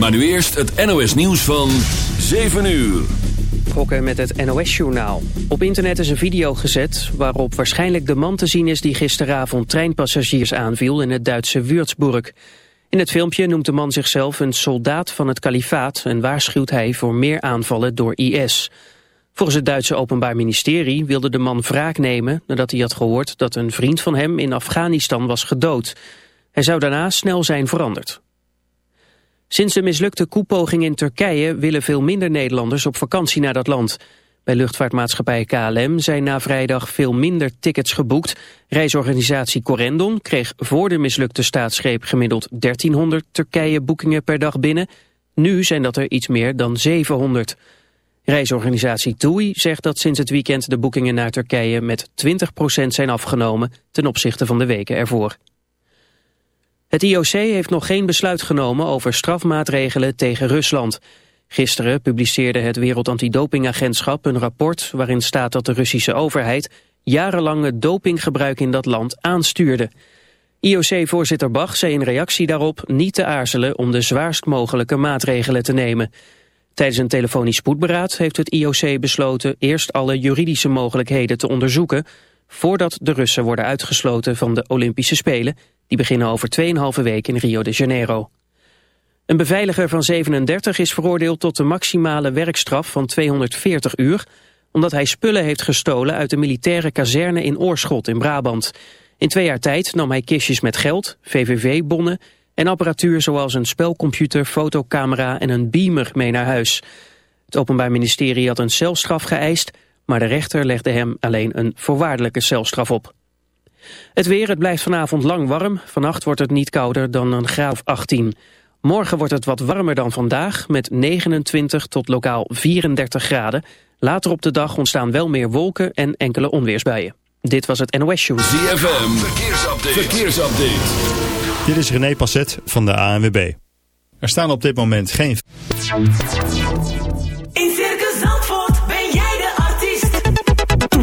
Maar nu eerst het NOS nieuws van 7 uur. Gokken met het NOS-journaal. Op internet is een video gezet waarop waarschijnlijk de man te zien is... die gisteravond treinpassagiers aanviel in het Duitse Würzburg. In het filmpje noemt de man zichzelf een soldaat van het kalifaat... en waarschuwt hij voor meer aanvallen door IS. Volgens het Duitse Openbaar Ministerie wilde de man wraak nemen... nadat hij had gehoord dat een vriend van hem in Afghanistan was gedood. Hij zou daarna snel zijn veranderd. Sinds de mislukte koepoging in Turkije willen veel minder Nederlanders op vakantie naar dat land. Bij luchtvaartmaatschappij KLM zijn na vrijdag veel minder tickets geboekt. Reisorganisatie Corendon kreeg voor de mislukte staatsgreep gemiddeld 1300 Turkije boekingen per dag binnen. Nu zijn dat er iets meer dan 700. Reisorganisatie TUI zegt dat sinds het weekend de boekingen naar Turkije met 20% zijn afgenomen ten opzichte van de weken ervoor. Het IOC heeft nog geen besluit genomen over strafmaatregelen tegen Rusland. Gisteren publiceerde het Wereld Antidopingagentschap een rapport waarin staat dat de Russische overheid jarenlang het dopinggebruik in dat land aanstuurde. IOC-voorzitter Bach zei in reactie daarop niet te aarzelen om de zwaarst mogelijke maatregelen te nemen. Tijdens een telefonisch spoedberaad heeft het IOC besloten eerst alle juridische mogelijkheden te onderzoeken voordat de Russen worden uitgesloten van de Olympische Spelen die beginnen over 2,5 weken in Rio de Janeiro. Een beveiliger van 37 is veroordeeld tot de maximale werkstraf van 240 uur... omdat hij spullen heeft gestolen uit de militaire kazerne in Oorschot in Brabant. In twee jaar tijd nam hij kistjes met geld, VVV-bonnen... en apparatuur zoals een spelcomputer, fotocamera en een beamer mee naar huis. Het Openbaar Ministerie had een celstraf geëist... maar de rechter legde hem alleen een voorwaardelijke celstraf op. Het weer, het blijft vanavond lang warm. Vannacht wordt het niet kouder dan een graad of 18. Morgen wordt het wat warmer dan vandaag met 29 tot lokaal 34 graden. Later op de dag ontstaan wel meer wolken en enkele onweersbuien. Dit was het NOS Show. ZFM, verkeersupdate. verkeersupdate. Dit is René Passet van de ANWB. Er staan op dit moment geen...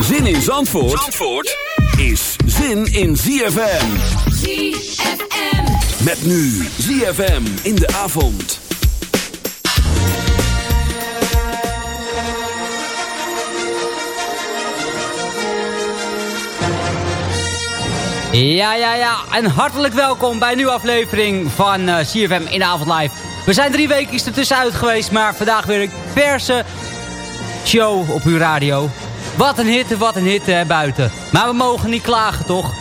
Zin in Zandvoort, Zandvoort is zin in ZFM. ZFM. Met nu ZFM in de avond. Ja, ja, ja. En hartelijk welkom bij een nieuwe aflevering van uh, CFM in de avond live. We zijn drie weken er tussenuit geweest, maar vandaag weer een verse show op uw radio. Wat een hitte, wat een hitte buiten. Maar we mogen niet klagen, toch?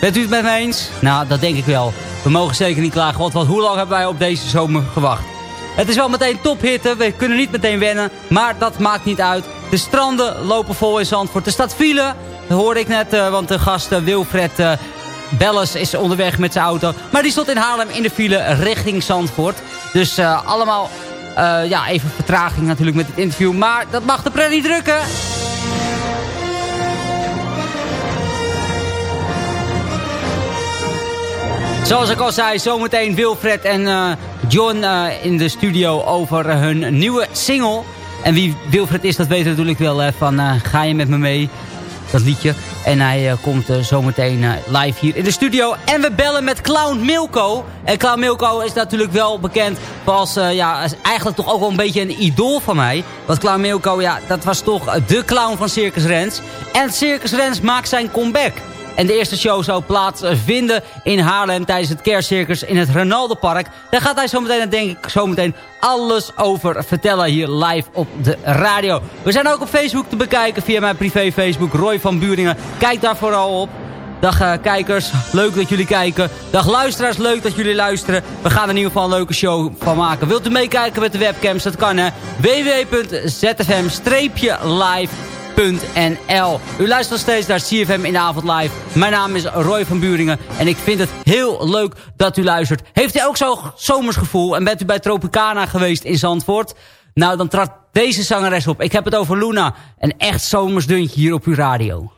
Bent u het met me eens? Nou, dat denk ik wel. We mogen zeker niet klagen, want, hoe lang hebben wij op deze zomer gewacht? Het is wel meteen tophitte, we kunnen niet meteen wennen, maar dat maakt niet uit. De stranden lopen vol in Zandvoort. Er staat file, dat hoorde ik net, uh, want de gast uh, Wilfred uh, is onderweg met zijn auto. Maar die stond in Haarlem in de file richting Zandvoort. Dus allemaal, ja, even vertraging natuurlijk met het interview. Maar dat mag de pret niet drukken. Zoals ik al zei, zometeen Wilfred en uh, John uh, in de studio over hun nieuwe single. En wie Wilfred is, dat weet natuurlijk wel hè, van eh, Ga je met me mee? Dat liedje. En hij eh, komt eh, zometeen eh, live hier in de studio. En we bellen met Clown Milko. En Clown Milko is natuurlijk wel bekend als, eh, ja, als eigenlijk toch ook wel een beetje een idool van mij. Want Clown Milko, ja, dat was toch de clown van Circus Rens. En Circus Rens maakt zijn comeback. En de eerste show zou plaatsvinden in Haarlem tijdens het kerstcircus in het Ronaldenpark. Daar gaat hij zometeen, denk ik, zometeen alles over vertellen hier live op de radio. We zijn ook op Facebook te bekijken via mijn privé Facebook, Roy van Buringen. Kijk daar vooral op. Dag eh, kijkers, leuk dat jullie kijken. Dag luisteraars, leuk dat jullie luisteren. We gaan er in ieder geval een leuke show van maken. Wilt u meekijken met de webcams? Dat kan hè. www.zfm-live.nl U luistert nog steeds naar CFM in de avond live. Mijn naam is Roy van Buringen en ik vind het heel leuk dat u luistert. Heeft u ook zo'n zomersgevoel en bent u bij Tropicana geweest in Zandvoort? Nou, dan trad deze zangeres op. Ik heb het over Luna. Een echt zomersdeuntje hier op uw radio.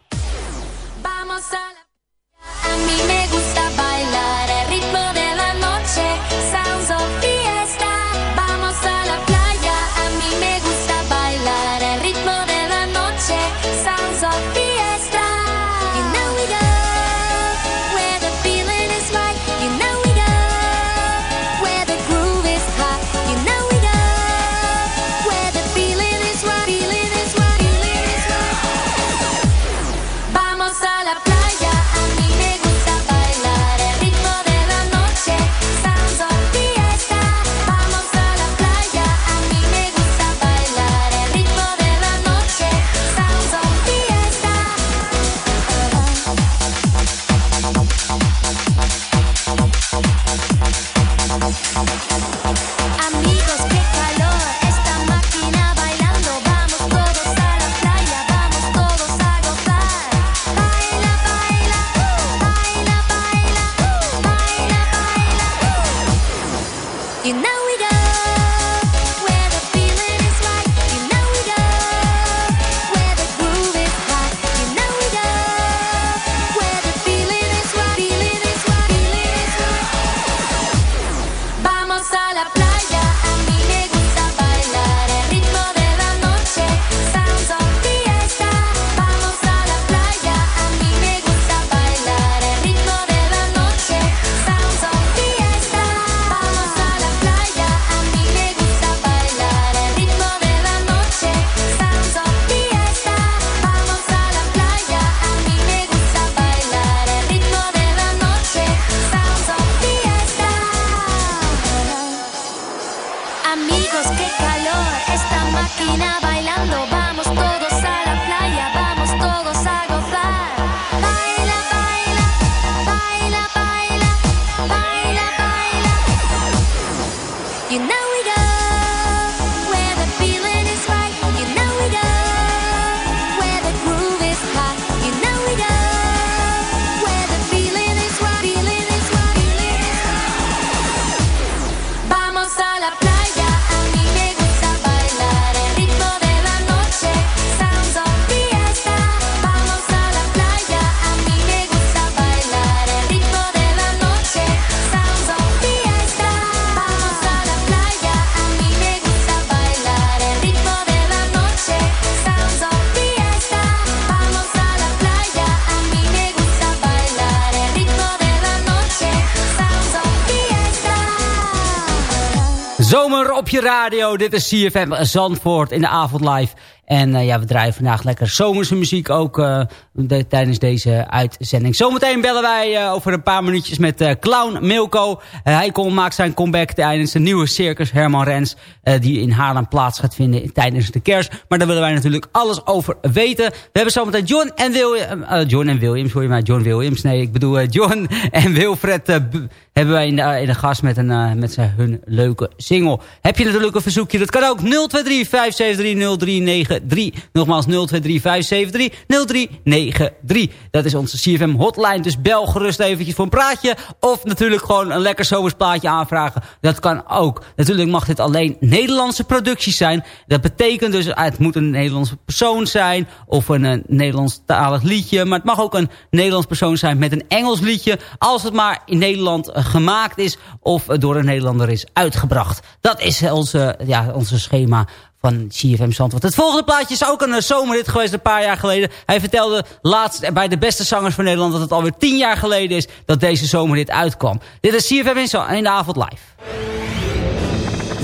Radio, dit is CFM Zandvoort in de avond live. En eh, ja, we draaien vandaag lekker zomerse muziek ook eh, de- tijdens deze uitzending. Zometeen bellen wij eh, over een paar minuutjes met Clown Milko. Hij komt maakt zijn comeback tijdens de nieuwe circus Herman Rens... die in Haarlem plaats gaat vinden tijdens de kerst. Maar daar willen wij natuurlijk alles over weten. We hebben zometeen John en William... John en Williams, hoor je mij? John Williams. Nee, ik bedoel John en Wilfred... hebben wij in de, in de gast met, een, met zijn, hun leuke single. Heb je natuurlijk een verzoekje? Dat kan ook 023 573 0393. Nogmaals 023 573 0393. Dat is onze CFM hotline. Dus bel gerust eventjes voor een praatje. Of natuurlijk gewoon een lekker zomers plaatje aanvragen. Dat kan ook. Natuurlijk mag dit alleen Nederlandse producties zijn. Dat betekent dus, het moet een Nederlandse persoon zijn. Of een, eh, Nederlandstalig liedje. Maar het mag ook een Nederlands persoon zijn met een Engels liedje. Als het maar in Nederland eh, gemaakt is. Of eh, door een Nederlander is uitgebracht. Dat is onze, ja, onze schema van CFM Zandvoort. Het volgende plaatje is ook een eh, zomerhit geweest een paar jaar geleden. Hij vertelde laatst bij de beste zangers van Nederland... dat het alweer tien jaar geleden is dat deze zomerhit uitkwam. Dit is CFM in de avond live.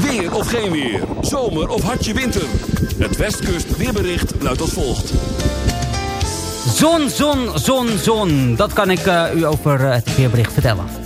Weer of geen weer. Zomer of hartje winter. Het Westkust weerbericht luidt als volgt. Zon, zon, zon, zon. Dat kan ik eh, u over eh, het weerbericht vertellen.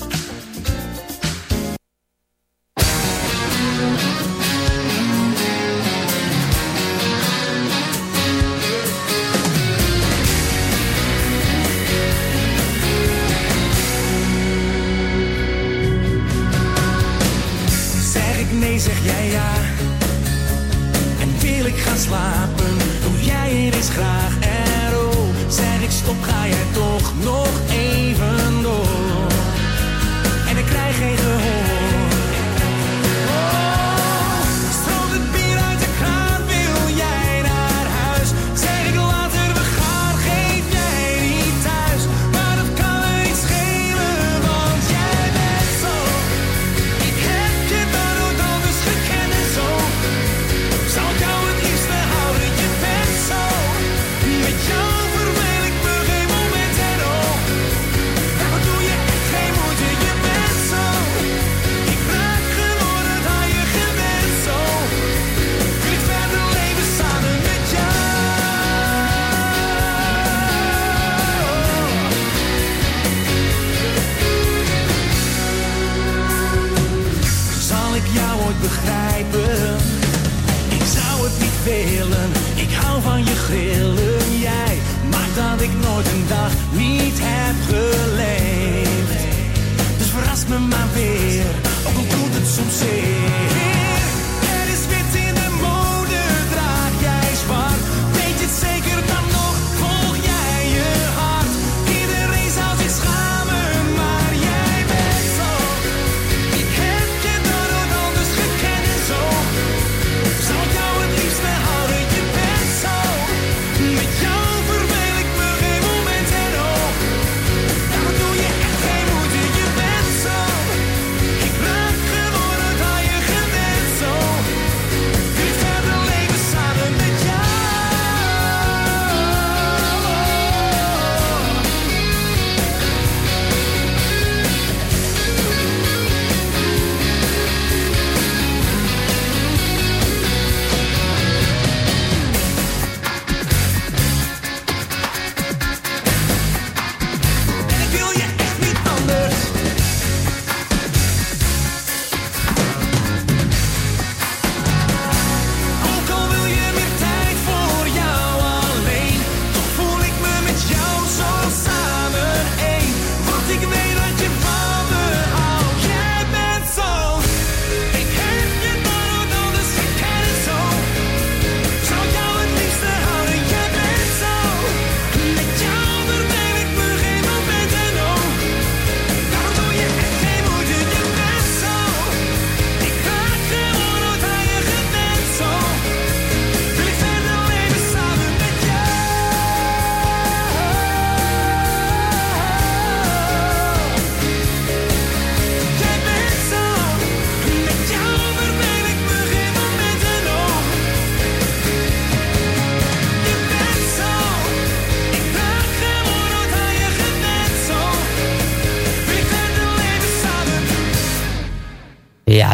Zeg jij ja. En wil ik gaan slapen, doe jij het eens graag erop. Zeg ik stop, ga jij toch nog even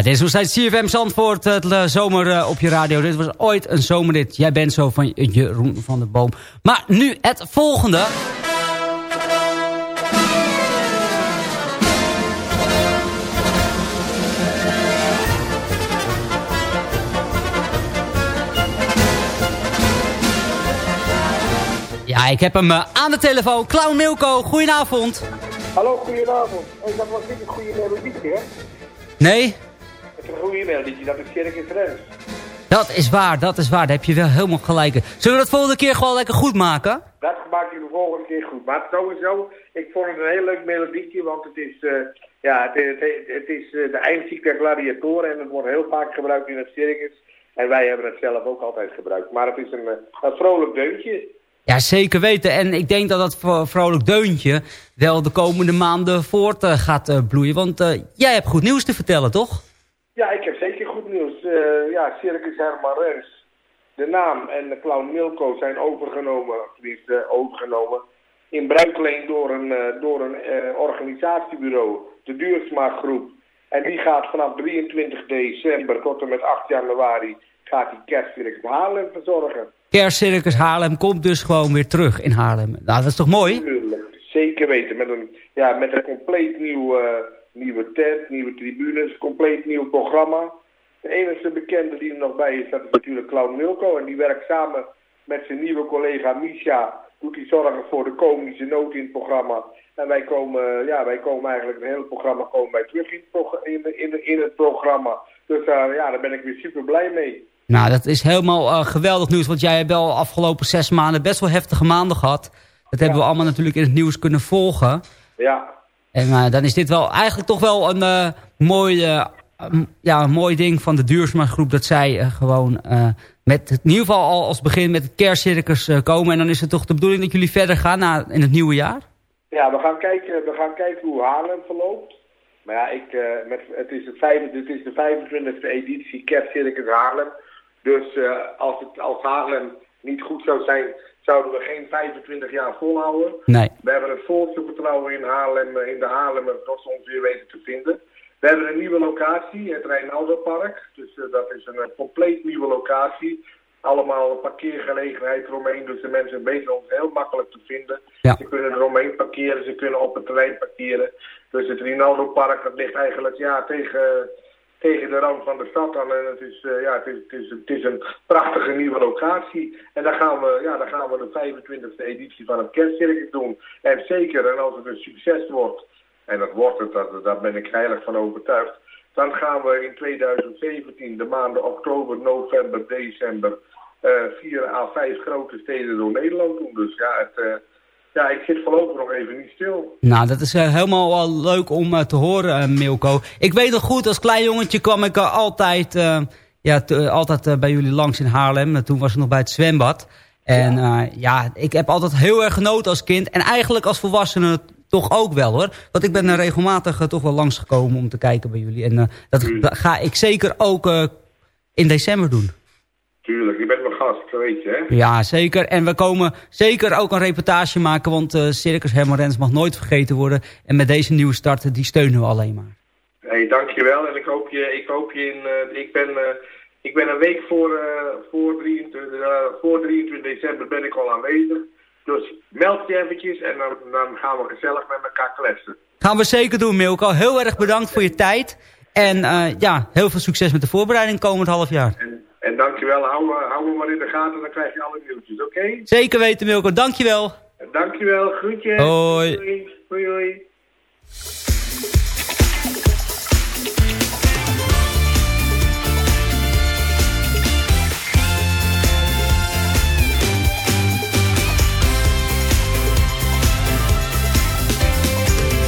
dit is nog steeds CFM Zandvoort, het eh, zomer eh, op je radio. Dit was ooit een zomerrit. Jij bent zo van Jeroen van der Boom. Maar nu het volgende. Ja, ik heb hem eh, aan de telefoon. Clown Milko, goedenavond. Hallo, goedenavond. Dat was niet een goede melodietje, hè? Nee? Een melodietje, dat is Circus Rens. Dat is waar, dat is waar. Daar heb je wel helemaal gelijk. Zullen we dat volgende keer gewoon lekker goed maken? Dat maakt je de volgende keer goed. Maar sowieso, ik vond het een heel leuk melodietje, want het is, eh, ja, het, het, het is eh, de eindziek der gladiatoren en het wordt heel vaak gebruikt in het circus. En wij hebben het zelf ook altijd gebruikt. Maar het is een, eh, een vrolijk deuntje. Ja, zeker weten. En ik denk dat dat vro- vrolijk deuntje wel de komende maanden voort gaat bloeien. Want jij hebt goed nieuws te vertellen, toch? Ja, ik heb zeker goed nieuws. Eh, ja, Circus Herman Rens de naam en de clown Milko zijn overgenomen, of tenminste eh, overgenomen, in bruikleen door een, eh, door een organisatiebureau, de Duursma Groep. En die gaat vanaf 23 december tot en met 8 januari gaat die kerstcircus Haarlem verzorgen. Kerstcircus Haarlem komt dus gewoon weer terug in Haarlem. Nou, dat is toch mooi? Tuurlijk, zeker weten. Met een, ja, met een compleet nieuw, nieuwe tent, nieuwe tribunes, compleet nieuw programma. De enige bekende die er nog bij is, dat is natuurlijk Clown Milko. En die werkt samen met zijn nieuwe collega Misha. Doet hij zorgen voor de komische noot in het programma. En wij komen, ja, wij komen eigenlijk het hele programma komen wij terug in het, prog- in, in, in het programma. Dus eh, ja, daar ben ik weer super blij mee. Nou, dat is helemaal eh, geweldig nieuws. Want jij hebt wel afgelopen zes maanden best wel heftige maanden gehad. Dat hebben we allemaal natuurlijk in het nieuws kunnen volgen. Ja, En eh, dan is dit wel eigenlijk toch wel een eh, mooi, eh, ja, een mooi ding van de Duursma groep. Dat zij gewoon met in ieder geval al als begin met het kerstcircus komen. En dan is het toch de bedoeling dat jullie verder gaan na, in het nieuwe jaar? Ja, we gaan kijken, we gaan kijken hoe Haarlem verloopt. Maar ja, ik, met, het, is het is de 25e editie Kerstcircus Haarlem. Dus als, het, als Haarlem niet goed zou zijn, zouden we geen 25 jaar volhouden. Nee. We hebben het volste vertrouwen in Haarlem, eh, in de Haarlemmer, dat ze ons weer weten te vinden. We hebben een nieuwe locatie, het Rijnaldo-park. Dus eh, dat is een eh, compleet nieuwe locatie. Allemaal parkeergelegenheid eromheen, dus de mensen weten ons heel makkelijk te vinden. Ja. Ze kunnen eromheen parkeren, ze kunnen op het terrein parkeren. Dus het Rinaldo-park, dat ligt eigenlijk ja, tegen, tegen de rand van de stad aan. En het is, eh, ja, het, is, het, is, het is een prachtige nieuwe locatie. En daar gaan we, ja, daar gaan we de 25e editie van het kerstcircus doen. En zeker, en als het een succes wordt, en dat wordt het, dat, daar ben ik heilig van overtuigd. Dan gaan we in 2017, de maanden oktober, november, december, eh, vier à vijf grote steden door Nederland doen. Dus ja, het, eh, ja, ik zit voorlopig nog even niet stil. Nou, dat is eh, helemaal wel leuk om eh, te horen, eh, Milko. Ik weet nog goed, als klein jongetje kwam ik eh, altijd, eh, ja, eh, altijd eh, bij jullie langs in Haarlem. Eh, Toen was ik nog bij het zwembad. En ja. ja, ik heb altijd heel erg genoten als kind. En eigenlijk als volwassene toch ook wel hoor. Want ik ben er regelmatig eh, toch wel langsgekomen om te kijken bij jullie. En eh, dat ga ik zeker ook eh, in december doen. Tuurlijk, weet je hè. Ja, zeker. En we komen zeker ook een reportage maken, want eh, Circus Herman Rens mag nooit vergeten worden. En met deze nieuwe start, die steunen we alleen maar. Hey, dankjewel. En ik hoop je, ik hoop je in, eh, ik ben, eh, ik ben een week voor, eh, voor, 23, eh, voor 23 december ben ik al aanwezig. Dus meld je eventjes en dan, dan gaan we gezellig met elkaar kletsen. Gaan we zeker doen, Milko. Heel erg bedankt voor je tijd. En eh, ja, heel veel succes met de voorbereiding komend half jaar. En, en dankjewel. Hou, me- hou me maar in de gaten, dan krijg je alle nieuwtjes, oké? Zeker weten, Milko. Dankjewel. Dankjewel, groetjes. Hoi. Hoi, hoi. hoi.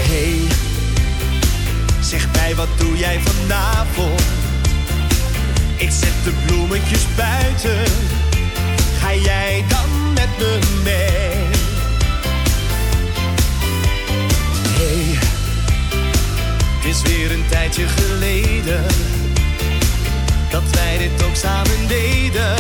Hey, zeg mij wat doe jij vanavond? Ik zet de bloemetjes buiten. Ga jij dan met me mee? Hey, het is weer een tijdje geleden dat wij dit ook samen deden.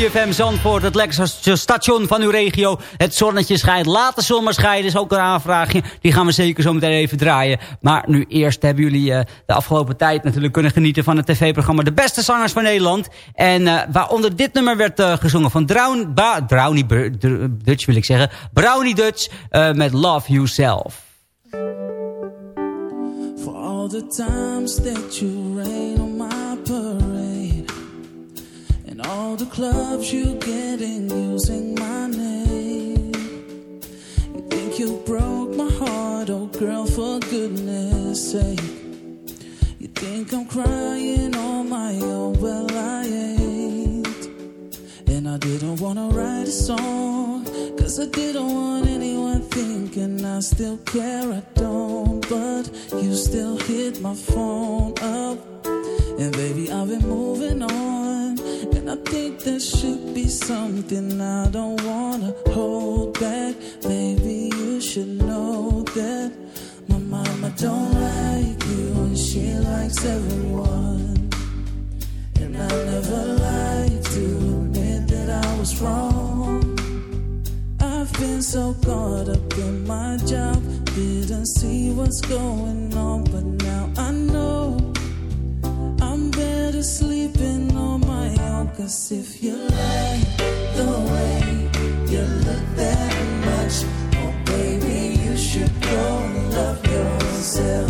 CFM Zandvoort, het lekkerste station van uw regio. Het zonnetje schijnt, laat de zon maar is ook een aanvraagje. Die gaan we zeker zo meteen even draaien. Maar nu eerst hebben jullie uh, de afgelopen tijd natuurlijk kunnen genieten van het tv-programma De Beste Zangers van Nederland. En uh, waaronder dit nummer werd uh, gezongen van Brownie Dutch wil ik zeggen. Brownie Dutch met Love Yourself. For all the times that you rain on my all the clubs you get in using my name. You think you broke my heart, oh girl, for goodness sake. You think I'm crying on my own, well I ain't. And I didn't wanna write a song Cause I didn't want anyone thinking I still care, I don't. But you still hit my phone up And baby, I've been moving on. And I think there should be something I don't wanna hold back. Baby, you should know that My mama don't like you And she likes everyone. And I never like to admit that I was wrong. I've been so caught up in my job. Didn't see what's going on But now I I'm sleeping on my own Cause if you like the way you look that much Oh baby, you should go and love yourself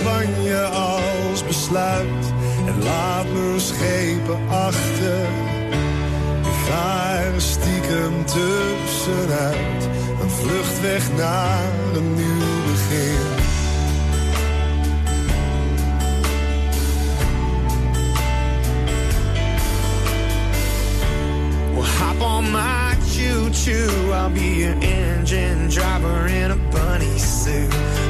Spanje als besluit en laat mijn schepen achter. Ik ga er stiekem tussenuit, een vlucht weg naar een nieuw begin. Hop on my choo-choo. I'll be your engine driver in a bunny suit.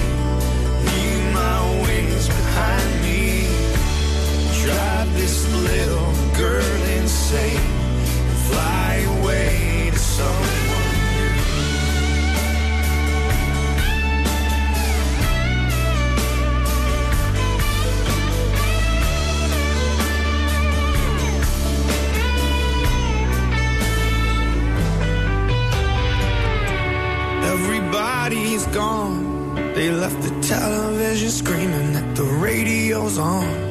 Little girl insane. And fly away to someone. Everybody's gone. They left the television screaming that the radio's on.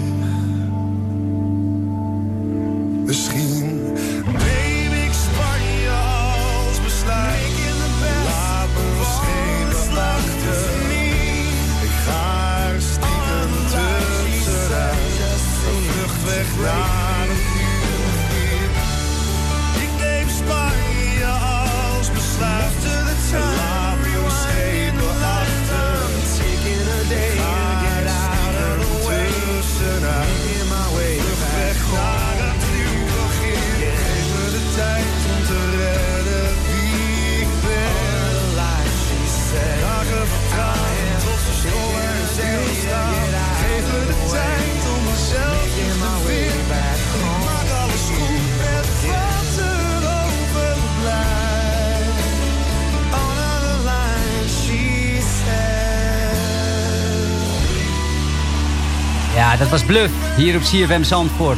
Was Bluff, hier op CFM Zandvoort.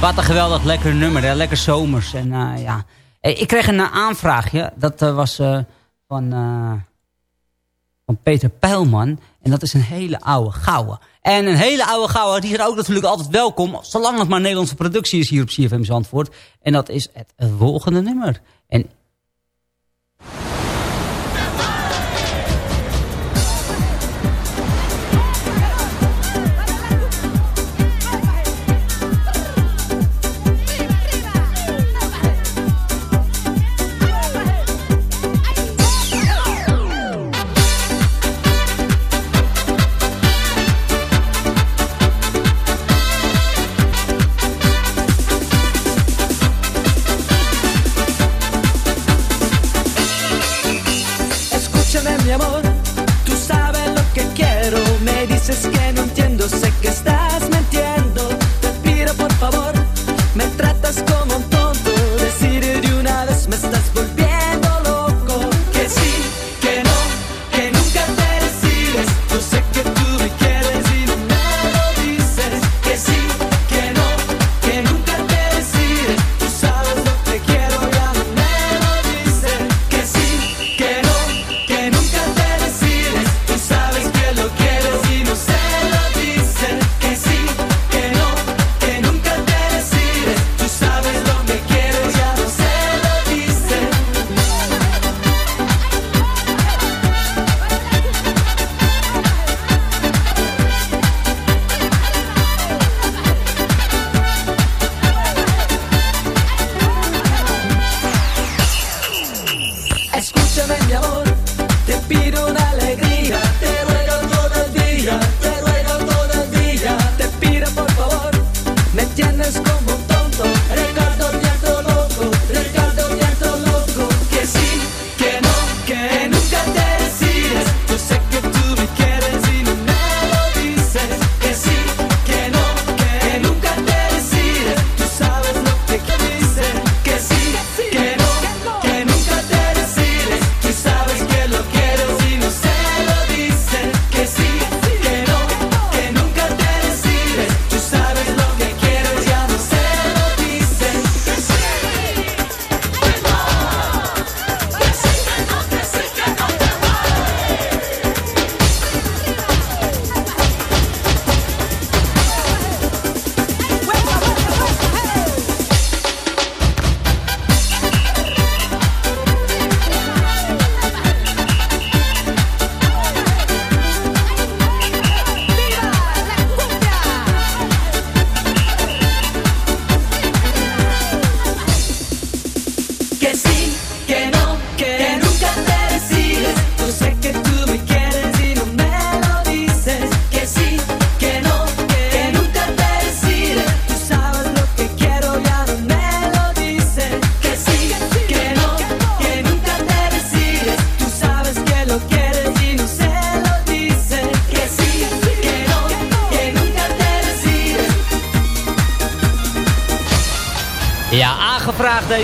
Wat een geweldig lekker nummer, hè? lekker zomers. En, eh, ja. Eh, Ik kreeg een aanvraagje, dat eh, was van, van Peter Pijlman. En dat is een hele oude gouden. En een hele oude gouden, die is ook natuurlijk altijd welkom... zolang het maar Nederlandse productie is hier op CFM Zandvoort. En dat is het volgende nummer. En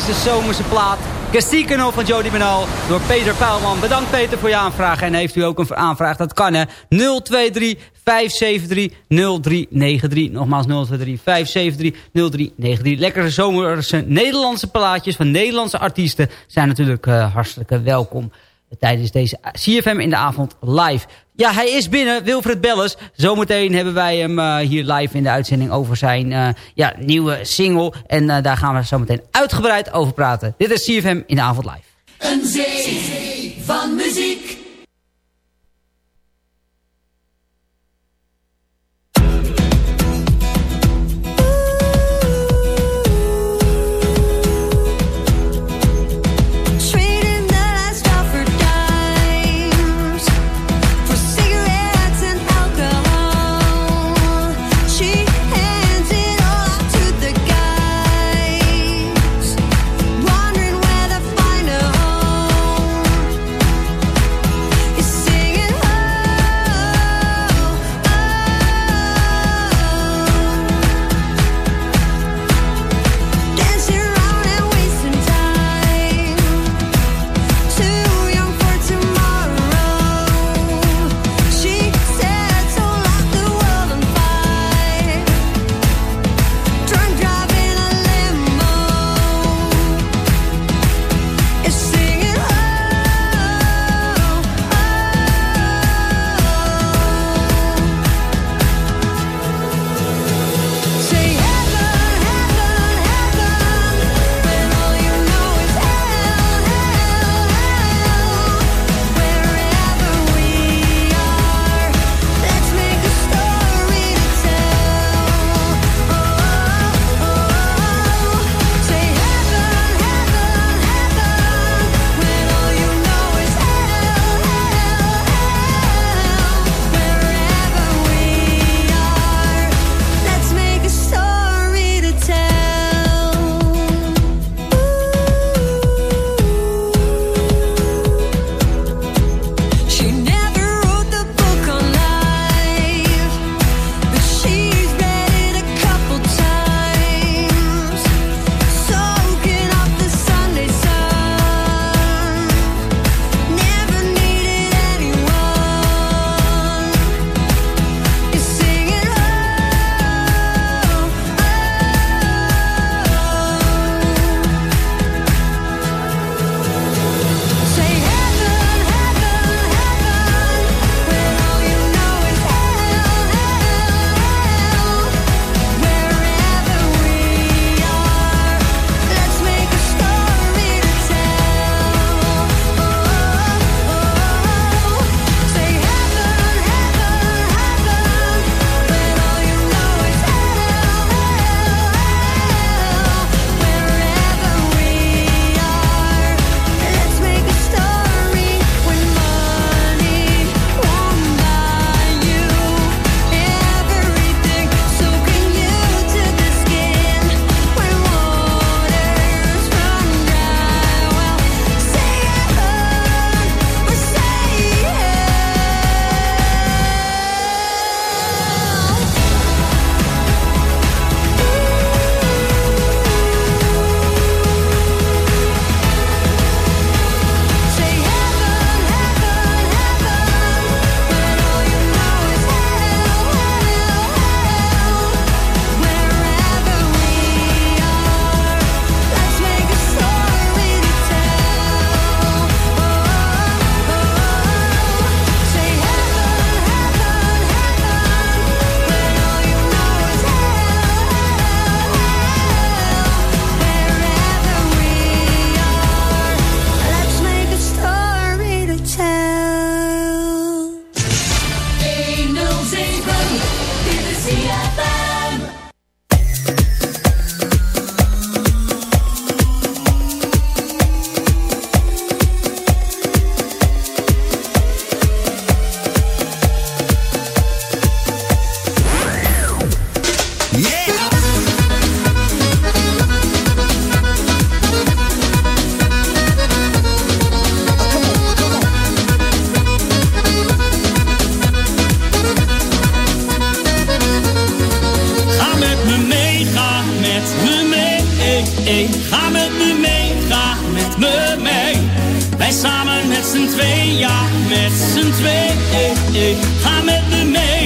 deze zomerse plaat. Casticano van Jody Benal door Peter Pijlman. Bedankt Peter voor je aanvraag. En heeft u ook een aanvraag? Dat kan hè. 023 573 0393. Nogmaals 023 573 0393. Lekkere zomerse Nederlandse plaatjes van Nederlandse artiesten zijn natuurlijk eh, hartstikke welkom. Tijdens deze CFM in de avond live. Ja, hij is binnen, Wilfred Belles. Zometeen hebben wij hem eh, hier live in de uitzending over zijn eh, ja, nieuwe single. En eh, daar gaan we zometeen uitgebreid over praten. Dit is CFM in de avond live. Een zee van muziek. Twee, ja, met z'n twee. Ga met me mee,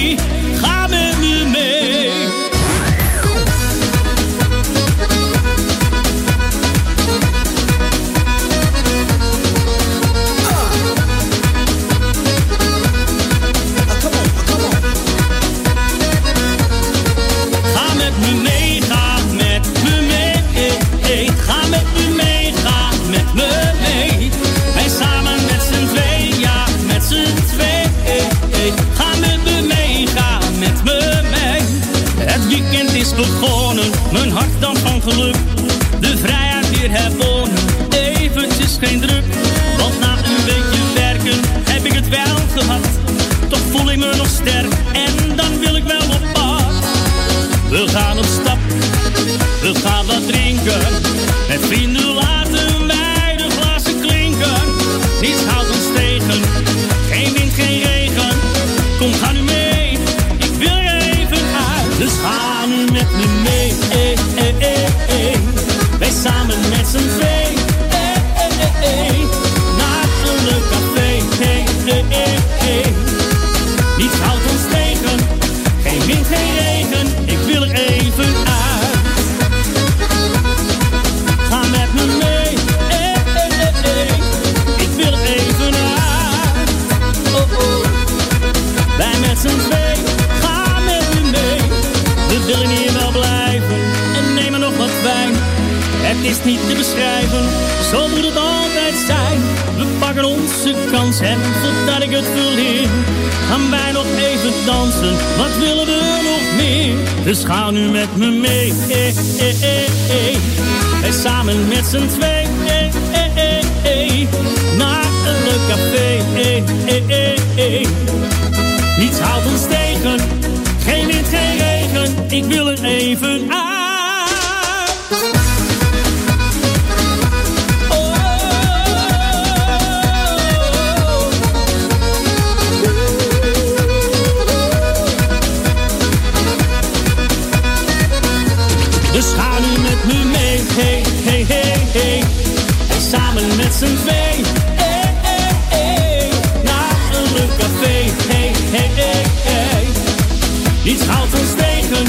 en voordat ik het verleer, gaan wij nog even dansen. Wat willen we nog meer? Dus ga nu met me mee, eh, eh, eh, eh. Wij samen met z'n twee. Naar een leuk café. Niets houdt ons tegen, geen wind, geen regen. Ik wil er even uit. Naar een leuk café, hey, hey, hey. Niets houdt ons tegen,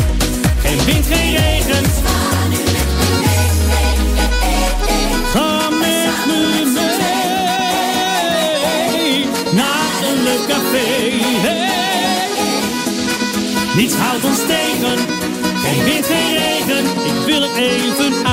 geen wind, geen regen. Ga met me mee, naar een leuk café, hey. Niets houdt ons tegen, geen wind, geen regen. Ik wil even uit.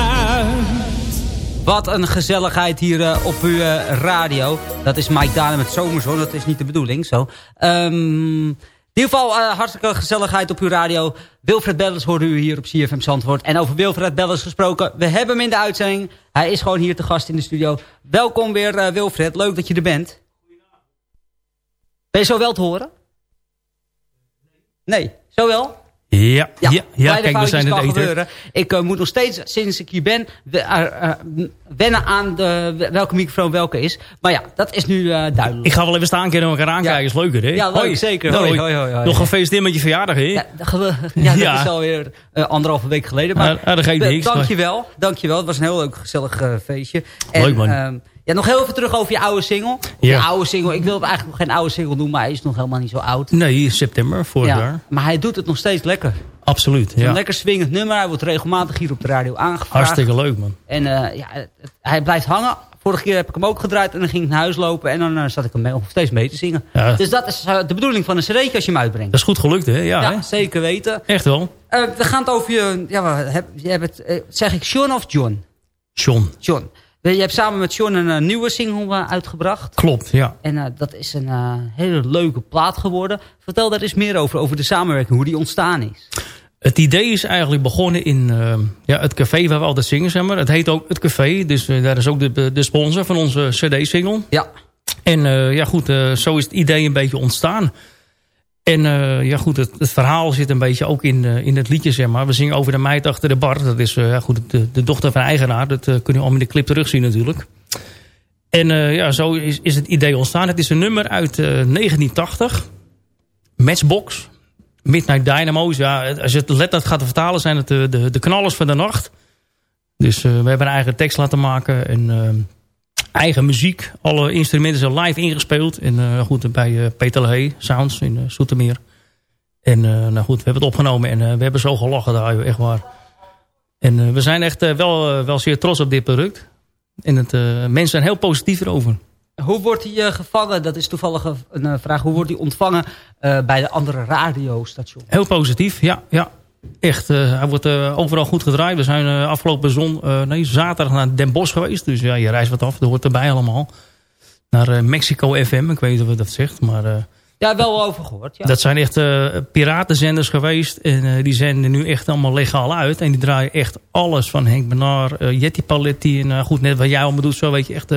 Wat een gezelligheid hier eh, op uw eh, radio. Dat is Mike Dane met Zomerzon. Dat is niet de bedoeling zo. Ehm, in ieder geval eh, hartstikke gezelligheid op uw radio. Wilfred Bellers hoorde u hier op CFM Zandvoort. En over Wilfred Bellers gesproken. We hebben hem in de uitzending. Hij is gewoon hier te gast in de studio. Welkom weer Wilfred. Leuk dat je er bent. Ben je zo wel te horen? Nee, zo wel? Ja, ja, ja, kleine kijk, we zijn het gebeuren. Ik eh, moet nog steeds, sinds ik hier ben, eh, eh, wennen aan de, welke microfoon welke is. Maar ja, dat is nu duidelijk. Ik ga wel even staan en elkaar aankijken. Is leuker, hè? Ja, leuk, Hoi. zeker. Hoi, hoi, hoi, hoi. Nog gefeliciteerd met je verjaardag, hè? Ja, dat ja, Ja. is alweer anderhalve week geleden. Maar Ja, ja, dat geeft niks. Dankjewel, dankjewel. Het was een heel leuk, gezellig feestje. En, Leuk, man. Ja, nog heel even terug over je oude single. Ja. Je oude single. Ik wil het eigenlijk nog geen oude single noemen, maar hij is nog helemaal niet zo oud. Nee, september, vorig Ja, jaar. Maar hij doet het nog steeds lekker. Absoluut, Een ja. lekker swingend nummer. Hij wordt regelmatig hier op de radio aangevraagd. Hartstikke leuk, man. En eh, ja, hij blijft hangen. Vorige keer heb ik hem ook gedraaid en dan ging ik naar huis lopen. En dan eh, zat ik hem mee, nog steeds mee te zingen. Ja. Dus dat is eh, de bedoeling van een cd'tje als je hem uitbrengt. Dat is goed gelukt, hè? Ja, Ja, hè? zeker weten. Echt wel. We gaan het over je... Ja, je hebt het, zeg ik John of John? John. John. Je hebt samen met John een eh, nieuwe single eh, uitgebracht. Klopt, ja. En eh, dat is een eh, hele leuke plaat geworden. Vertel daar eens meer over, over de samenwerking, hoe die ontstaan is. Het idee is eigenlijk begonnen in eh, ja, het café waar we altijd zingen. Zeg maar. Het heet ook Het Café, dus eh, daar is ook de, de sponsor van onze cd-single. Ja. En eh, ja goed, eh, zo is het idee een beetje ontstaan. En eh, ja goed, het, verhaal zit een beetje ook in, eh, in het liedje, zeg maar. We zingen over de meid achter de bar. Dat is eh, ja, goed, de, dochter van eigenaar. Dat kun je allemaal in de clip terugzien natuurlijk. En ja, zo is, is het idee ontstaan. Het is een nummer uit eh, 1980. Matchbox. Midnight Dynamo's. Ja, als je het letterlijk gaat vertalen, zijn het de, de, de knallers van de nacht. Dus we hebben een eigen tekst laten maken. En eigen muziek. Alle instrumenten zijn live ingespeeld. En uh, goed, bij uh, Peter Sounds in Soetermeer. En nou goed, we hebben het opgenomen en we hebben zo gelachen daar, echt waar. En we zijn echt wel, wel zeer trots op dit product. En het, mensen zijn heel positief erover. Hoe wordt hij gevangen? Dat is toevallig een vraag. Hoe wordt hij ontvangen bij de andere radiostations? Heel positief, ja. ja. Echt, uh, hij wordt uh, overal goed gedraaid. We zijn uh, afgelopen zon, nee, zaterdag naar Den Bosch geweest. Dus ja, je reist wat af. Dat hoort erbij allemaal. Naar Mexico FM. Ik weet niet of het dat zegt. Maar, ja, wel over gehoord. Ja. Dat zijn echt piratenzenders geweest. En die zenden nu echt allemaal legaal uit. En die draaien echt alles van Henk Benar, Jetty Paletti. En goed, net wat jij allemaal doet. Zo weet je echt,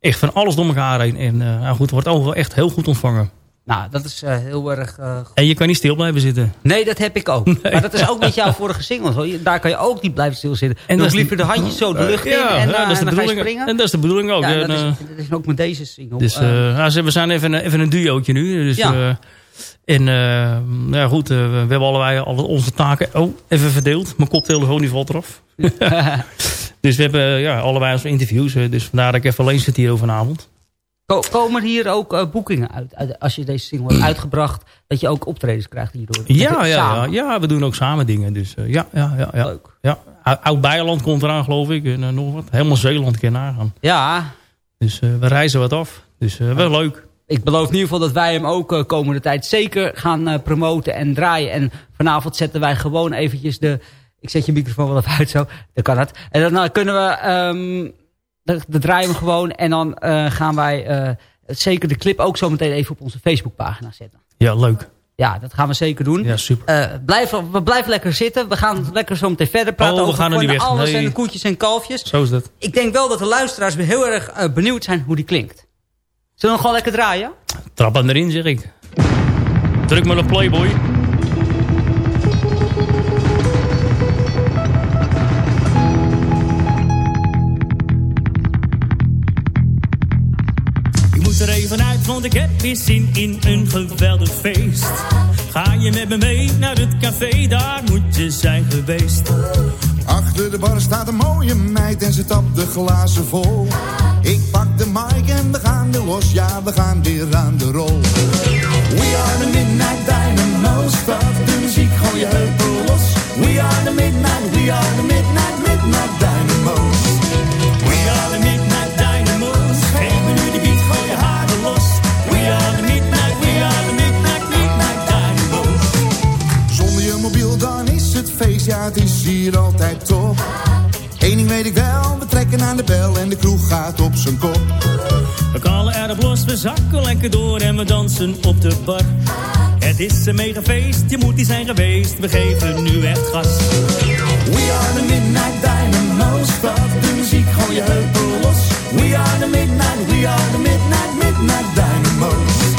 echt van alles door elkaar heen. En nou goed, wordt overal echt heel goed ontvangen. Nou, dat is uh, heel erg... Uh, en je kan niet stil blijven zitten. Nee, dat heb ik ook. Nee. Maar dat is ook met jouw vorige single. Hoor. Daar kan je ook niet blijven stilzitten. En dan liever de handjes zo de lucht in ja, en, ja, dat is de en dan springen. En dat is de bedoeling ook. Ja, en, dat, is, dat is ook met deze single. Dus nou, we zijn even, even een duootje nu. Dus, ja. en ja, goed, we hebben allebei al onze taken oh, even verdeeld. Mijn koptelefoon die valt eraf. dus we hebben ja, allebei onze interviews. Dus vandaar dat ik even alleen zit hier vanavond. Komen hier ook uh, boekingen uit, uit, Als je deze single hebt uitgebracht, dat je ook optredens krijgt hierdoor? Ja, ja, ja, ja, we doen ook samen dingen. Dus uh, ja, ja, ja, ja. Leuk. Ja. Oud-Beijerland komt eraan, geloof ik. En uh, nog wat. Helemaal Zeeland kan nagaan. Ja. Dus we reizen wat af. Dus wel leuk. Ik beloof in ieder geval dat wij hem ook komende tijd zeker gaan promoten en draaien. En vanavond zetten wij gewoon eventjes de... Ik zet je microfoon wel even uit zo. Dan kan het. En dan kunnen we... Um, dat, draaien we gewoon. En dan uh, gaan wij uh, zeker de clip ook zo meteen even op onze Facebookpagina zetten. Ja, leuk. Ja, dat gaan we zeker doen. Ja, super. Uh, blijf, we blijven lekker zitten. We gaan lekker zo meteen verder praten oh, we over gaan er niet weg. alles nee. en de koetjes en kalfjes. Zo is dat. Ik denk wel dat de luisteraars heel erg benieuwd zijn hoe die klinkt. Zullen we hem gewoon lekker draaien? Trap hem erin, zeg ik. Druk maar op Playboy. Want ik heb weer zin in een geweldig feest. Ga je met me mee naar het café, daar moet je zijn geweest. Achter de bar staat een mooie meid en ze tapt de glazen vol. Ik pak de mic en we gaan weer los, ja we gaan weer aan de rol. We are the Midnight Dynamo's, start de muziek, gooi je heupen los. We are the Midnight, we are the is hier altijd top. Eén ding weet ik wel, we trekken aan de bel en de kroeg gaat op zijn kop. We kallen erop los, we zakken lekker door en we dansen op de bar. Het is een mega feest, je moet die zijn geweest, we geven nu echt gas. We are the Midnight Dynamo's, start de muziek, gooi je heupen los. We are the Midnight, we are the Midnight, Midnight Dynamo's.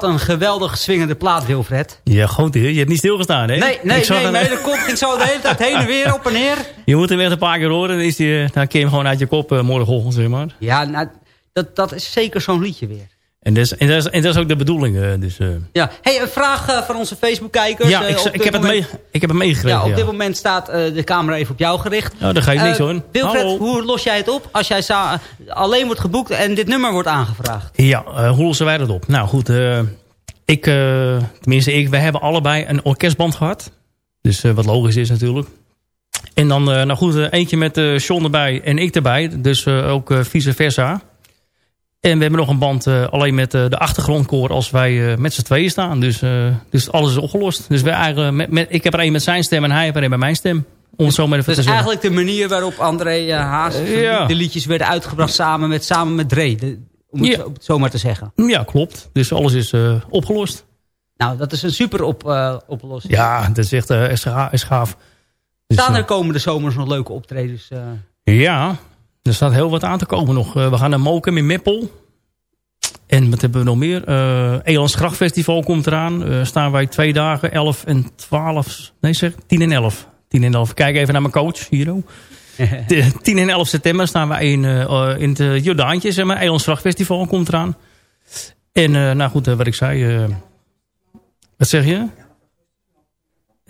Wat een geweldig swingende plaat, Wilfred. Ja, goed, je hebt niet stilgestaan, hè? Nee, nee, Ik nee, de kop ging zo de hele tijd heen en weer, op en neer. Je moet hem echt een paar keer horen, dan, is die, eh, dan kun je hem gewoon uit je kop eh, morgenochtend, zeg maar. Ja, nou, dat, dat is zeker zo'n liedje weer. En dat is, en dat is, en dat is ook de bedoeling, eh, dus... eh, Ja, hey, een vraag eh, van onze Facebook-kijkers. ja, ik, ik, heb het mee, ik heb het meegekregen, Ja, op ja. dit moment staat de camera even op jou gericht. Nou, dat geeft niks, Eh, hoor. Wilfred, Hallo. hoe los jij het op als jij alleen wordt geboekt en dit nummer wordt aangevraagd? Ja, hoe lossen wij dat op? Nou goed, ik, tenminste ik, wij hebben allebei een orkestband gehad. Dus wat logisch is natuurlijk. En dan, nou goed, eentje met Sean erbij en ik erbij. Dus ook vice versa. En we hebben nog een band eh, alleen met eh, de achtergrondkoor als wij eh, met z'n tweeën staan. Dus, dus alles is opgelost. Dus wij eigenlijk met, met, ik heb er één met zijn stem en hij heeft er één met mijn stem. Om het zo maar even Dus te zeggen. eigenlijk de manier waarop André Haas Ja. de liedjes werden uitgebracht samen met, samen met Dre. de- om het, Ja. zo- maar te zeggen. Ja, klopt. Dus alles is opgelost. Nou, dat is een super op, oplossing. Ja, dat is echt is ga- is gaaf. Dus, Staan er komende zomers nog leuke optredens? Ja, er staat heel wat aan te komen nog. Eh, we gaan naar Mokum in Meppel. En wat hebben we nog meer? Eh Elans Grachtfestival komt eraan. Eh staan wij twee dagen, 11 en 12. Nee zeg, 10 en 11. 10 en 11. Kijk even naar mijn coach, hier. De 10 en 11 september staan wij in, eh, in het Jordaantje. Zeg maar. Elans Grachtfestival komt eraan. En eh, nou goed, wat ik zei. wat zeg je?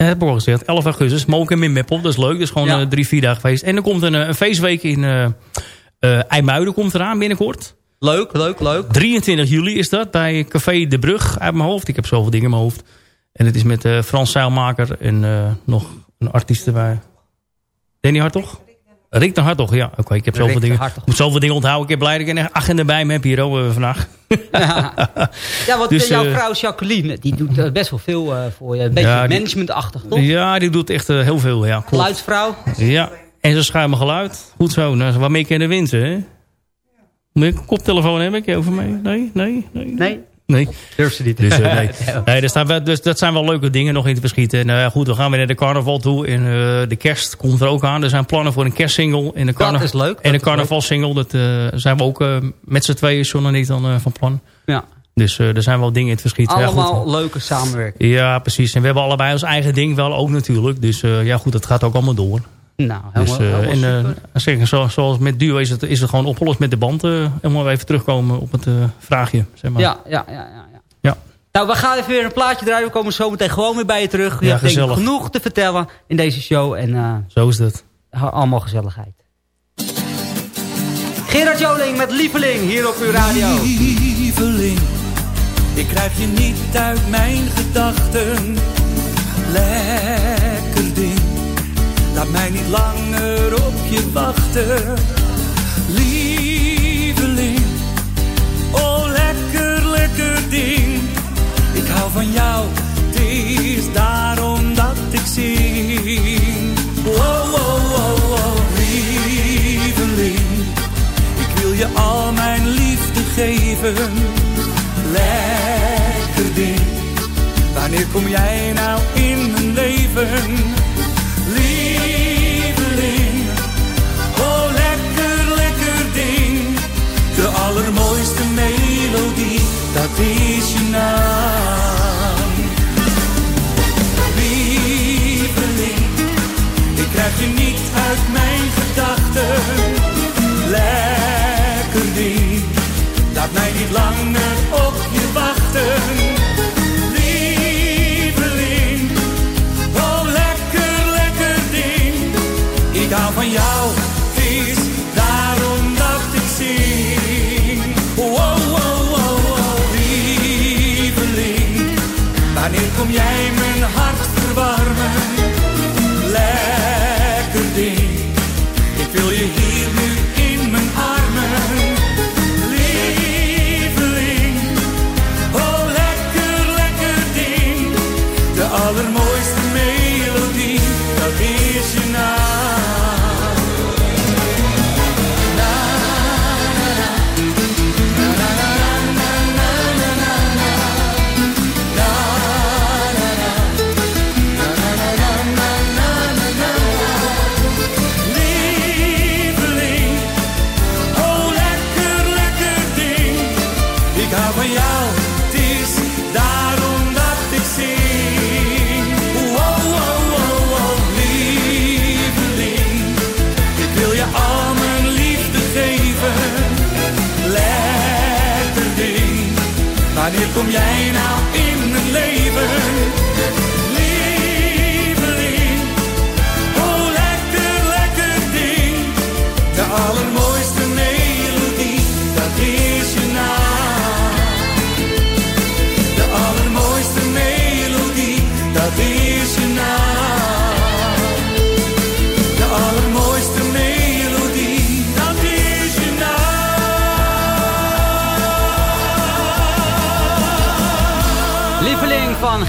Ja, heb ik al gezegd. 11 augustus, Mokum in Meppel. Dat is leuk. Dat is gewoon Ja. eh, drie, vier dagen feest. En er komt een, eh, een feestweek in eh eh, IJmuiden komt eraan binnenkort. Leuk, leuk, leuk. 23 juli is dat bij Café De Brug uit mijn hoofd. Ik heb zoveel dingen in mijn hoofd. En het is met eh, Frans Zeilmaker en eh, nog een artiest erbij. Danny Hartog? Rick de Hartog, ja. Oké, ik heb zoveel dingen. Ik moet zoveel dingen onthouden. Ik heb blij dat ik een agenda bij me heb hier ook vandaag. Ja, want Dus, jouw eh, vrouw Jacqueline, die doet eh, best wel veel eh, voor je. Een beetje Ja, managementachtig, toch? Ja, die doet echt heel veel. Ja, klopt. Geluidsvrouw. Ja, en ze schuimen geluid. Goed zo, nou, waarmee kan je de winter, hè? Moet ik een koptelefoon hebben? Heb je over mee? Nee, nee, nee. Nee? Nee. Durf ze niet. Dus, eh, nee. nee staan wel, dus dat zijn wel leuke dingen nog in te verschieten. En nou ja, goed, we gaan weer naar de carnaval toe. En eh, de kerst komt er ook aan. Er zijn plannen voor een kerstsingle. En de carna- is leuk, En dat een carnavalsingle. Dat eh, zijn we ook met z'n tweeën, John en ik, dan van plan. Ja. Dus er zijn wel dingen in het verschiet. Ja, goed. Allemaal leuke samenwerking. Ja, precies. En we hebben allebei ons eigen ding wel ook natuurlijk. Dus ja, goed, dat gaat ook allemaal door. Nou, Dus, helemaal, eh, en, eh, zo- zoals met duo is het, is het gewoon opgelost met de band. eh om maar even terugkomen op het eh, vraagje. Zeg maar. Ja, ja, ja, ja, ja. Ja. Nou, we gaan even weer een plaatje draaien. We komen zo meteen gewoon weer bij je terug. Je Ja, hebt denk genoeg te vertellen in deze show. En eh, Zo is het. allemaal gezelligheid. Gerard Joling met Lieveling hier op uw radio. Lieveling, ik krijg je niet uit mijn gedachten. Langer op je wachten. Lieveling, oh lekker, lekker ding. Ik hou van jou, het is daarom dat ik zing. Oh, oh, oh, oh, lieveling. Ik wil je al mijn liefde geven. Lekker ding. Wanneer kom jij nou in mijn leven? Is je naam. Ik krijg je niet uit mijn gedachten. Lekker ding, laat mij niet langer kom jij wanneer kom jij nou in mijn leven?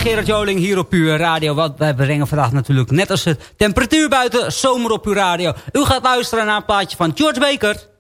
Gerard Joling hier op Puur Radio. Wat wij brengen vandaag natuurlijk net als de temperatuur buiten zomer op Puur Radio. U gaat luisteren naar een plaatje van George Baker.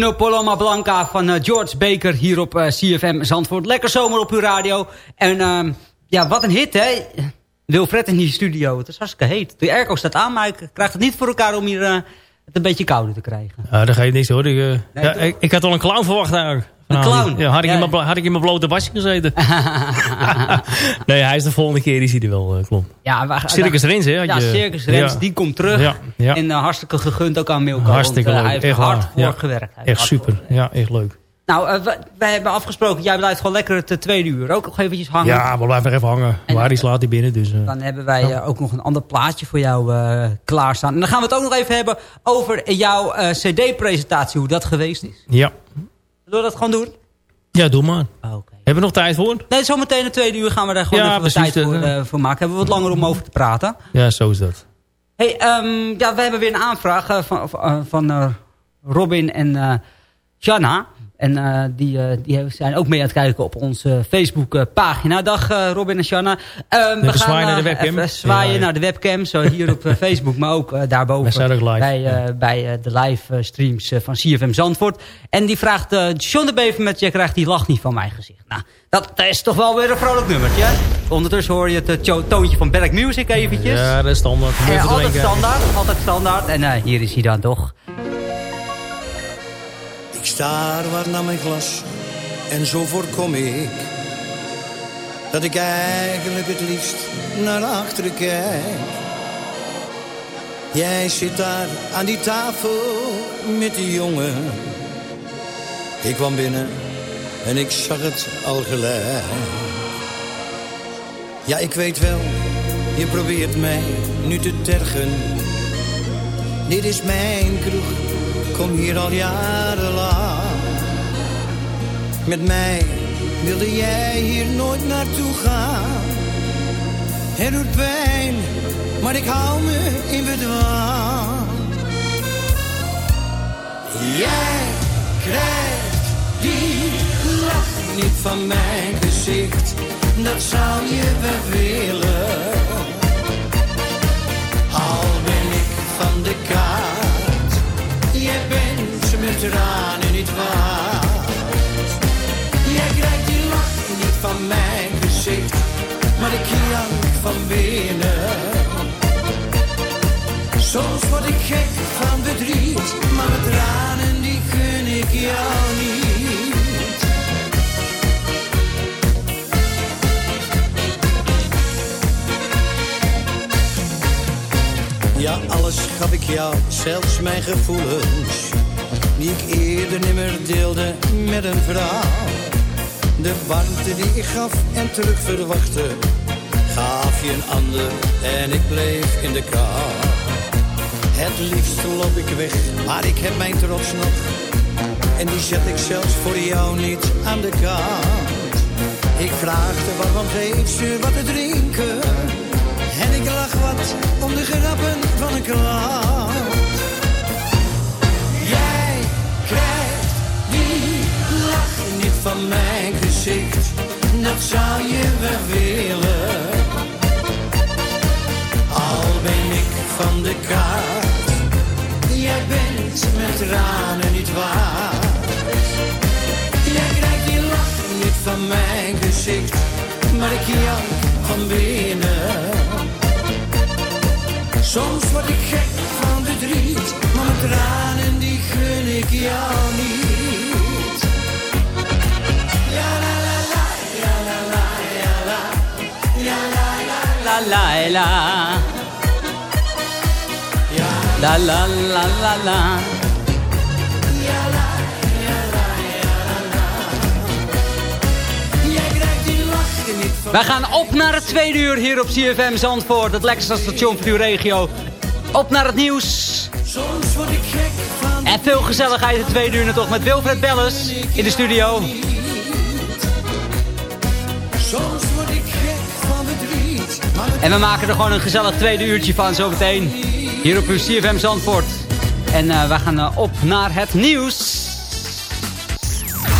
Uno Paloma Blanca van eh, George Baker hier op eh, CFM Zandvoort. Lekker zomer op uw radio. En ehm, ja, wat een hit, hè? Wilfred in die studio. Het is hartstikke heet. De airco staat aan, maar ik krijg het niet voor elkaar om hier eh, het een beetje kouder te krijgen. Ja, dat ga je niet hoor. Ik, Nee, ja, ik, ik had al een clown verwacht eigenlijk. Een clown? Ja, had, ik in mijn, had ik in mijn blote wasje gezeten. nee, hij is de volgende keer, die ziet er wel, eh, klopt. Ja, waar- Circus Rens, hè? Ja, Circus Rens, die komt terug. En eh, hartstikke gegund ook aan Milko. Hartstikke eh, leuk. Hij heeft echt hard voor gewerkt. Hij Echt super. Ja, echt leuk. Nou, wij hebben afgesproken, jij blijft gewoon lekker het tweede uur ook nog eventjes hangen. Ja, we blijven even hangen. Waar die slaat hij binnen, dus... Dan hebben wij ook nog een ander plaatje voor jou klaarstaan. En dan gaan we het ook nog even hebben over jouw cd-presentatie, hoe dat geweest is. ja. Zullen we dat gewoon doen? ja, doe maar. Oké. Hebben we nog tijd voor? Nee, zometeen de tweede uur gaan we daar gewoon Ja, even wat tijd voor, eh. eh, voor maken. Hebben we wat langer om over te praten. Ja, zo is dat. Hey, ehm, ja, we hebben weer een aanvraag eh, van, van, Robin en Shanna. En eh, die, eh, die zijn ook mee aan het kijken op onze Facebook-pagina. Dag eh, Robin en Shanna. Ehm, Even zwaaien naar de webcam. zwaaien Ja, ja. naar de webcam. Zo hier op Facebook, maar ook daarboven. Ook live. Bij, eh, bij de live streams van CFM Zandvoort. En die vraagt, John de Bever met Je krijgt die lach niet van mijn gezicht. Nou, dat, is toch wel weer een vrolijk nummertje. Ondertussen hoor je het to- toontje van Berk Music eventjes. Ja, dat is standaard. Altijd drinken. standaard, altijd standaard. En hier is hij dan toch. Ik staar wat naar mijn glas en zo voorkom ik dat ik eigenlijk het liefst naar achteren kijk. Jij zit daar aan die tafel met die jongen. Ik kwam binnen en ik zag het al gelijk. Ja, ik weet wel, je probeert mij nu te tergen. Dit is mijn kroeg, kom hier al jarenlang. Met mij wilde jij hier nooit naartoe gaan. Het doet pijn, maar ik hou me in bedwang. Jij krijgt die lach niet van mijn gezicht. Dat zou je wel willen. Al ben ik van de kaart. Jij bent met tranen niet waard. Jij krijgt die lach niet van mijn gezicht. Maar ik jank van binnen. Soms word ik gek van verdriet. Maar met tranen die gun ik jou niet. Alles gaf ik jou, zelfs mijn gevoelens. Die ik eerder nimmer deelde met een vrouw. De warmte die ik gaf en terug verwachtte. Gaf je een ander en ik bleef in de kou. Het liefst loop ik weg, maar ik heb mijn trots nog. En die zet ik zelfs voor jou niet aan de kant. Ik vraagde waarom geef ze wat te drinken. En ik lach wat om de grappen Jij krijgt die lach niet van mijn gezicht. Dat zou je wel willen. Al ben ik van de kaart. Jij bent met tranen niet waard. Jij krijgt die lach niet van mijn gezicht. Maar ik jank van binnen. Soms word ik gek van verdriet, maar mijn tranen die gun ik jou niet. Ja la la la, ja la la, ja la, ja la la La la la. La la la la la. Wij gaan op naar het tweede uur hier op CFM Zandvoort. Het lekkerste station voor uw regio. Op naar het nieuws. Van En veel gezelligheid het tweede uur toch met Wilfred Belles in de studio. Van En we maken er gewoon een gezellig tweede uurtje van zometeen. Hier op uw CFM Zandvoort. En eh wij gaan eh, op naar het nieuws.